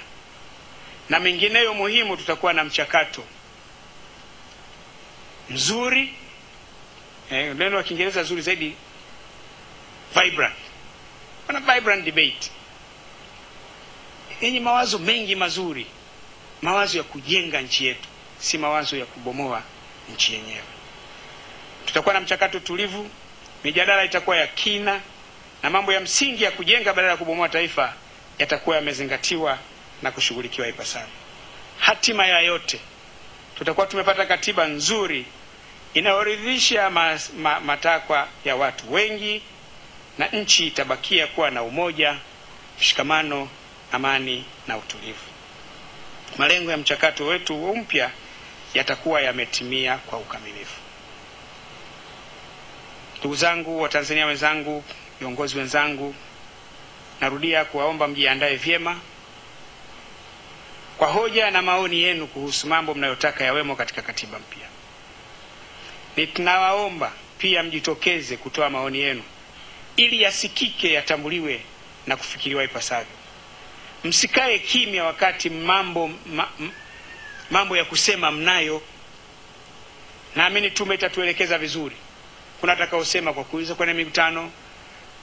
A: na mengineyo muhimu, tutakuwa na mchakato mzuri eh, neno la Kiingereza zuri zaidi vibrant, wana vibrant debate yenye mawazo mengi mazuri, mawazo ya kujenga nchi yetu, si mawazo ya kubomoa nchi yenyewe. Tutakuwa na mchakato tulivu, mijadala itakuwa ya kina, na mambo ya msingi ya kujenga badala ya kubomoa taifa yatakuwa yamezingatiwa na kushughulikiwa ipasavyo. Hatima ya yote, tutakuwa tumepata katiba nzuri inayoridhisha ma, ma, matakwa ya watu wengi, na nchi itabakia kuwa na umoja, mshikamano amani na utulivu. Malengo ya mchakato wetu mpya yatakuwa yametimia kwa ukamilifu. Ndugu zangu, wa tanzania wenzangu, viongozi wenzangu, narudia kuwaomba mjiandae vyema kwa hoja na maoni yenu kuhusu mambo mnayotaka yawemo katika katiba mpya. Ninawaomba pia mjitokeze kutoa maoni yenu ili yasikike, yatambuliwe na kufikiriwa ipasavyo. Msikae kimya wakati mambo ma, mambo ya kusema mnayo. Naamini tume itatuelekeza vizuri. Kuna watakaosema kwa kuuliza kwenye mikutano,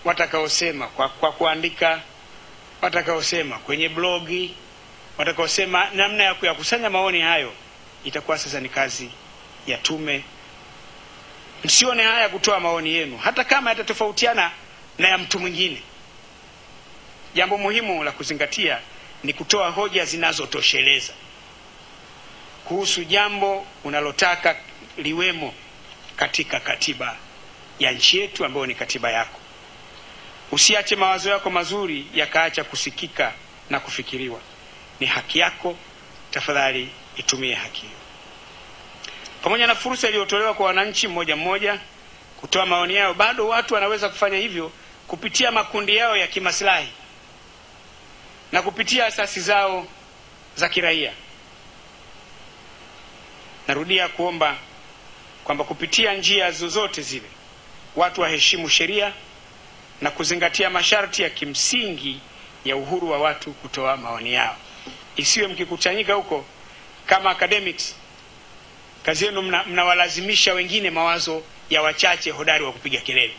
A: watakaosema kwa, kwa kuandika, watakaosema kwenye blogi, watakaosema namna ya kuyakusanya maoni hayo. Itakuwa sasa ni kazi ya tume. Msione haya kutoa maoni yenu, hata kama yatatofautiana na ya mtu mwingine. Jambo muhimu la kuzingatia ni kutoa hoja zinazotosheleza kuhusu jambo unalotaka liwemo katika katiba ya nchi yetu ambayo ni katiba yako. Usiache mawazo yako mazuri yakaacha kusikika na kufikiriwa. Ni haki yako, tafadhali itumie haki hiyo. Pamoja na fursa iliyotolewa kwa wananchi mmoja mmoja kutoa maoni yao, bado watu wanaweza kufanya hivyo kupitia makundi yao ya kimaslahi na kupitia asasi zao za kiraia. Narudia kuomba kwamba kupitia njia zozote zile watu waheshimu sheria na kuzingatia masharti ya kimsingi ya uhuru wa watu kutoa maoni yao. Isiwe mkikusanyika huko kama academics, kazi yenu mnawalazimisha mna wengine mawazo ya wachache hodari wa kupiga kelele.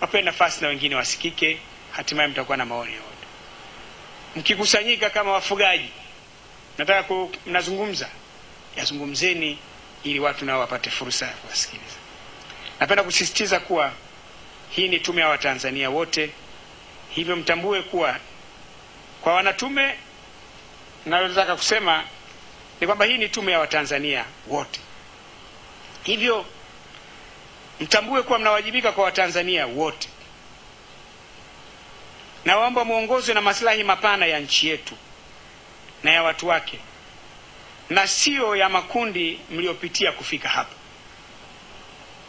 A: Wapeni nafasi na wengine wasikike, hatimaye mtakuwa na maoni yote. Mkikusanyika kama wafugaji, nataka ku, mnazungumza, yazungumzeni ili watu nao wapate fursa ya kuwasikiliza. Napenda kusisitiza kuwa hii ni tume ya Watanzania wote, hivyo mtambue kuwa kwa wanatume, nalotaka kusema ni kwamba hii ni tume ya Watanzania wote, hivyo mtambue kuwa mnawajibika kwa Watanzania wote. Nawaomba mwongozwe na maslahi mapana ya nchi yetu na ya watu wake na sio ya makundi mliopitia kufika hapa.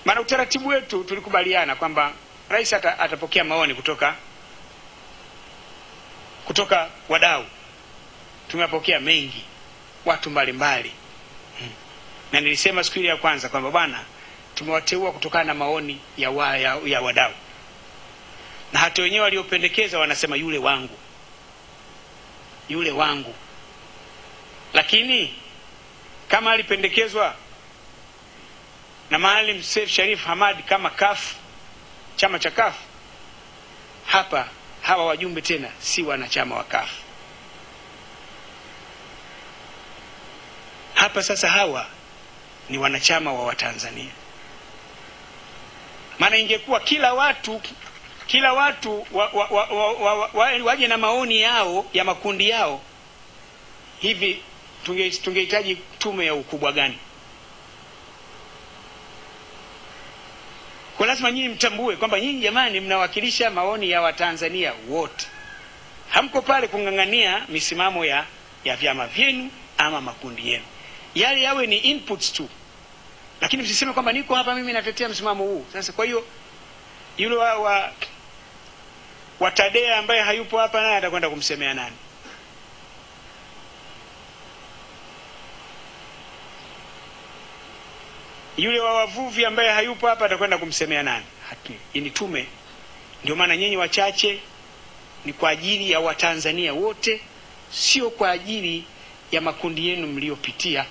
A: Maana utaratibu wetu tulikubaliana kwamba rais ata, atapokea maoni kutoka kutoka wadau. Tumepokea mengi watu mbalimbali. Hmm. Na nilisema siku ile ya kwanza kwamba bwana, tumewateua kutokana na maoni ya, wa, ya, ya wadau, na hata wenyewe waliopendekeza wanasema yule wangu, yule wangu, lakini kama alipendekezwa na Maalim Seif Sharif Hamad kama kafu chama cha kafu hapa, hawa wajumbe tena si wanachama wa kafu hapa. Sasa hawa ni wanachama wa Watanzania. Maana ingekuwa kila watu kila watu wa, wa, wa, wa, wa, wa, waje na maoni yao ya makundi yao, hivi tungehitaji tume ya ukubwa gani? Kwa lazima nyinyi mtambue kwamba nyinyi jamani, mnawakilisha maoni ya Watanzania wote. Hamko pale kung'ang'ania misimamo ya, ya vyama vyenu ama makundi yenu, yale yawe ni inputs tu, lakini msiseme kwamba niko hapa mimi natetea msimamo huu. Sasa kwa hiyo yule wa, wa, wa Tadea ambaye hayupo hapa naye atakwenda kumsemea nani? Yule wa wavuvi ambaye hayupo hapa atakwenda kumsemea nani? Ni tume. Ndio maana nyinyi wachache ni kwa ajili ya Watanzania wote, sio kwa ajili ya makundi yenu mliopitia.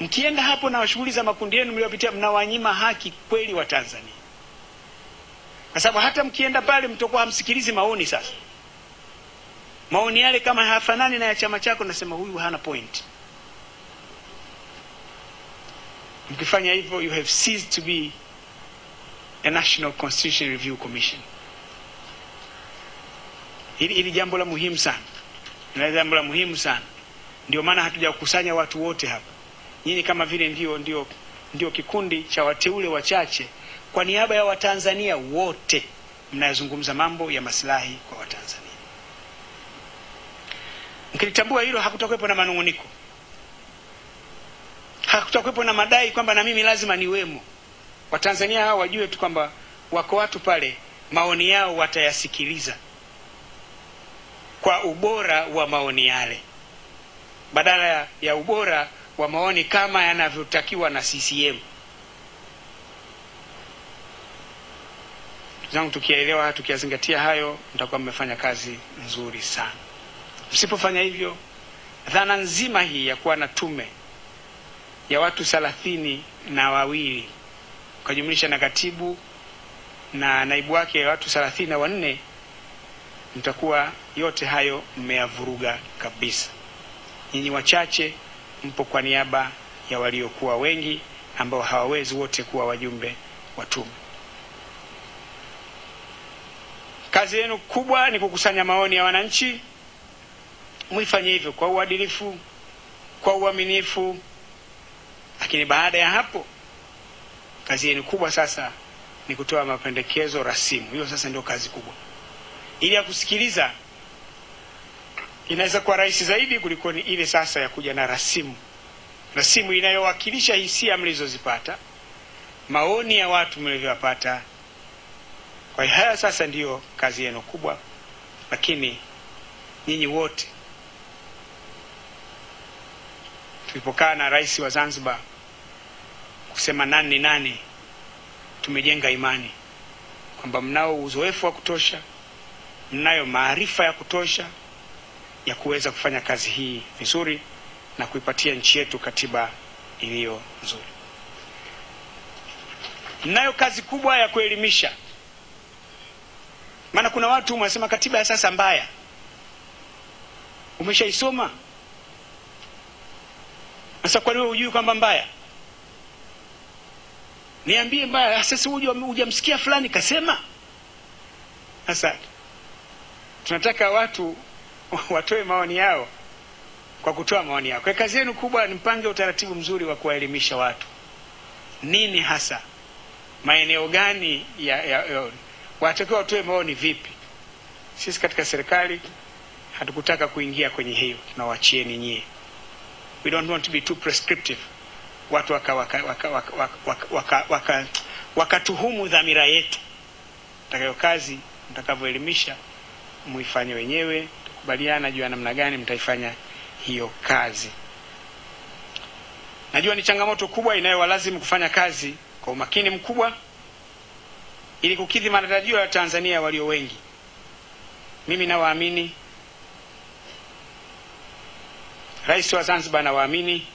A: Mkienda hapo na shughuli za makundi yenu mliopitia, mnawanyima haki kweli wa Tanzania, kwa sababu hata mkienda pale mtakuwa hamsikilizi maoni. Sasa maoni yale kama hayafanani na ya chama chako, nasema huyu hana point. Mkifanya hivyo, you have ceased to be a National Constitution Review Commission. Hili, hili jambo la muhimu sana, ni jambo la muhimu sana. Ndio maana hatujakusanya watu wote hapa. Nyinyi kama vile ndio, ndio, ndio kikundi cha wateule wachache kwa niaba ya Watanzania wote mnayozungumza mambo ya maslahi kwa Watanzania. Mkilitambua hilo, hakutakuwepo na manung'uniko hakutakuwepo na madai kwamba na mimi lazima niwemo. Watanzania hao wajue tu kwamba wako watu pale, maoni yao watayasikiliza kwa ubora wa maoni yale, badala ya ubora wa maoni kama yanavyotakiwa na CCM. zangu, tukielewa, tukiyazingatia hayo, mtakuwa mmefanya kazi nzuri sana. Msipofanya hivyo, dhana nzima hii ya kuwa na tume ya watu thelathini na wawili ukajumlisha na katibu na naibu wake watu thelathini na wanne mtakuwa yote hayo mmeyavuruga kabisa. Nyinyi wachache mpo kwa niaba ya waliokuwa wengi ambao hawawezi wote kuwa wajumbe wa tume. Kazi yenu kubwa ni kukusanya maoni ya wananchi. Mwifanye hivyo kwa uadilifu, kwa uaminifu lakini baada ya hapo kazi yenu kubwa sasa ni kutoa mapendekezo rasimu. Hiyo sasa ndio kazi kubwa. Ili ya kusikiliza inaweza kuwa rahisi zaidi kuliko ni ile sasa ya kuja na rasimu, rasimu inayowakilisha hisia mlizozipata, maoni ya watu mlivyoyapata. Kwa hiyo haya sasa ndiyo kazi yenu kubwa, lakini nyinyi wote tulipokaa na rais wa Zanzibar kusema nani ni nani, tumejenga imani kwamba mnao uzoefu wa kutosha, mnayo maarifa ya kutosha ya kuweza kufanya kazi hii vizuri na kuipatia nchi yetu katiba iliyo nzuri. nayo kazi kubwa ya kuelimisha, maana kuna watu wanasema katiba ya sasa mbaya. Umeshaisoma sasa, kwa nini hujui kwamba mbaya? Niambie mbaya. Sasa hujamsikia fulani kasema. Sasa tunataka watu watoe maoni yao kwa kutoa maoni yao. Kwa kazi yenu kubwa ni mpange utaratibu mzuri wa kuwaelimisha watu, nini hasa, maeneo gani ya, ya, ya watakiwa watoe maoni vipi. Sisi katika serikali hatukutaka kuingia kwenye hiyo, tunawachieni nyie. We don't want to be too prescriptive, watu wakatuhumu waka, waka, waka, waka, waka, waka dhamira yetu. Takayo kazi mtakavyoelimisha muifanye wenyewe, tukubaliana juu ya namna gani mtaifanya hiyo kazi. Najua ni changamoto kubwa inayowalazimu kufanya kazi kwa umakini mkubwa ili kukidhi matarajio ya Tanzania walio wengi. Mimi nawaamini, Rais wa Zanzibar nawaamini,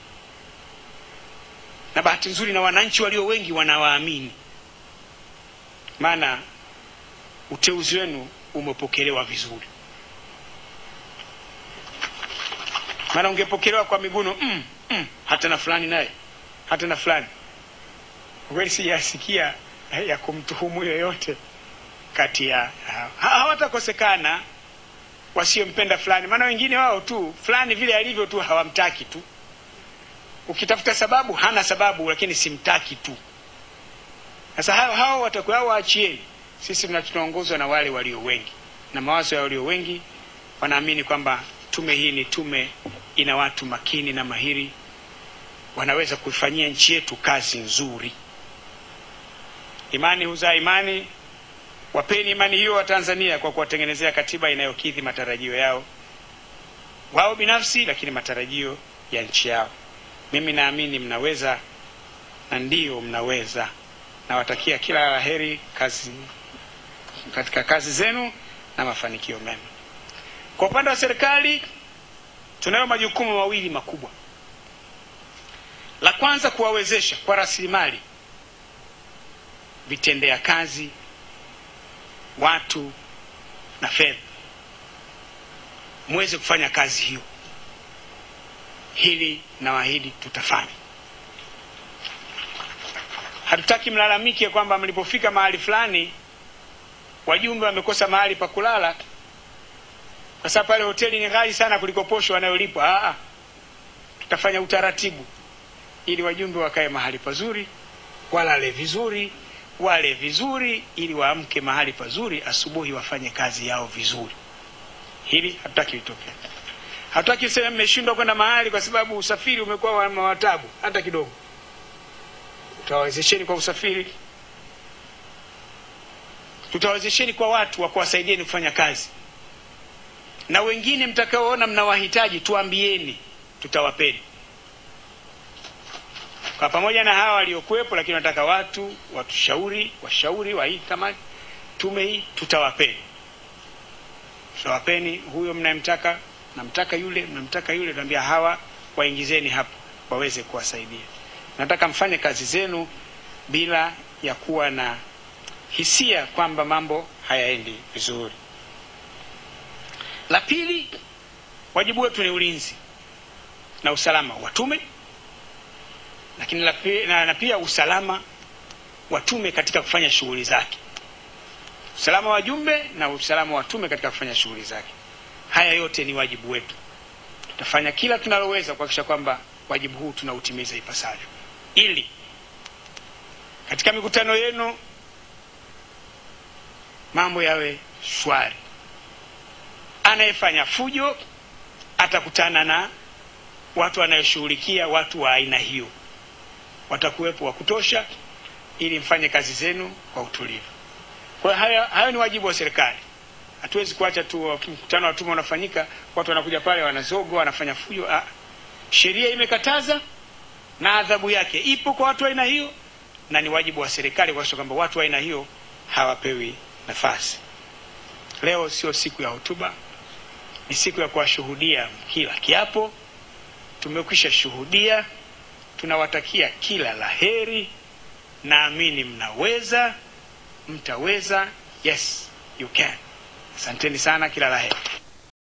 A: na bahati nzuri na wananchi walio wengi wanawaamini, maana uteuzi wenu umepokelewa vizuri. Maana ungepokelewa kwa miguno mm, mm, hata na fulani naye hata na fulani, kweli sijasikia ya kumtuhumu yoyote kati ya hawatakosekana wasiompenda fulani, maana wengine wao tu fulani vile alivyo tu hawamtaki tu. Ukitafuta sababu hana sababu, lakini simtaki tu. Sasa hao hao watakuwa waachieni. Sisi tunaongozwa na wale walio wengi, na mawazo ya walio wengi wanaamini kwamba tume hii ni tume ina watu makini na mahiri, wanaweza kuifanyia nchi yetu kazi nzuri. Imani huzaa imani. Wapeni imani hiyo wa Tanzania kwa kuwatengenezea katiba inayokidhi matarajio yao wao binafsi, lakini matarajio ya nchi yao. Mimi naamini mnaweza na ndiyo mnaweza. Nawatakia kila la heri kazi katika kazi zenu na mafanikio mema. Kwa upande wa serikali tunayo majukumu mawili makubwa. La kwanza, kuwawezesha kwa rasilimali vitendea kazi watu na fedha muweze kufanya kazi hiyo. Hili nawaahidi tutafanya. Hatutaki mlalamike kwamba mlipofika mahali fulani wajumbe wamekosa mahali pa kulala, sababu pale hoteli ni ghali sana kuliko posho wanayolipwa. Ah, tutafanya utaratibu ili wajumbe wakae mahali pazuri, walale vizuri wale vizuri ili waamke mahali pazuri, asubuhi wafanye kazi yao vizuri. Hili hatutaki litokee. Hatutaki sema mmeshindwa kwenda mahali kwa sababu usafiri umekuwa wa hata kidogo. Tutawawezesheni kwa usafiri, tutawawezesheni kwa watu wa kuwasaidieni kufanya kazi, na wengine mtakaoona mnawahitaji tuambieni, tutawapeni kwa pamoja na hawa waliokuwepo, lakini wanataka watu watushauri, washauri wa hii kamati, tume hii, tutawapeni tutawapeni. Huyo mnayemtaka, namtaka yule, mnamtaka yule, tuambia hawa waingizeni hapo waweze kuwasaidia. Nataka mfanye kazi zenu bila ya kuwa na hisia kwamba mambo hayaendi vizuri. La pili, wajibu wetu ni ulinzi na usalama wa tume lakini na, pia usalama wa tume katika kufanya shughuli zake, usalama wa jumbe na usalama wa tume katika kufanya shughuli zake. Haya yote ni wajibu wetu. Tutafanya kila tunaloweza kuhakikisha kwamba wajibu huu tunautimiza ipasavyo, ili katika mikutano yenu mambo yawe shwari. Anayefanya fujo atakutana na watu wanayoshughulikia watu wa aina hiyo watakuwepo wa kutosha ili mfanye kazi zenu kwa utulivu. Kwa hiyo hayo, ni wajibu wa serikali. Hatuwezi kuacha tu mkutano wa tume unafanyika, watu wanakuja pale wanazogo, wanafanya fujo. Ah, sheria imekataza na adhabu yake ipo kwa watu wa aina hiyo, na ni wajibu wa serikali kuhakikisha kwamba watu wa aina hiyo hawapewi nafasi. Leo sio siku ya hotuba, ni siku ya kuwashuhudia kila kiapo. Tumekwisha shuhudia, tunawatakia kila la heri. Naamini mnaweza, mtaweza. Yes you can. Asanteni sana, kila la heri.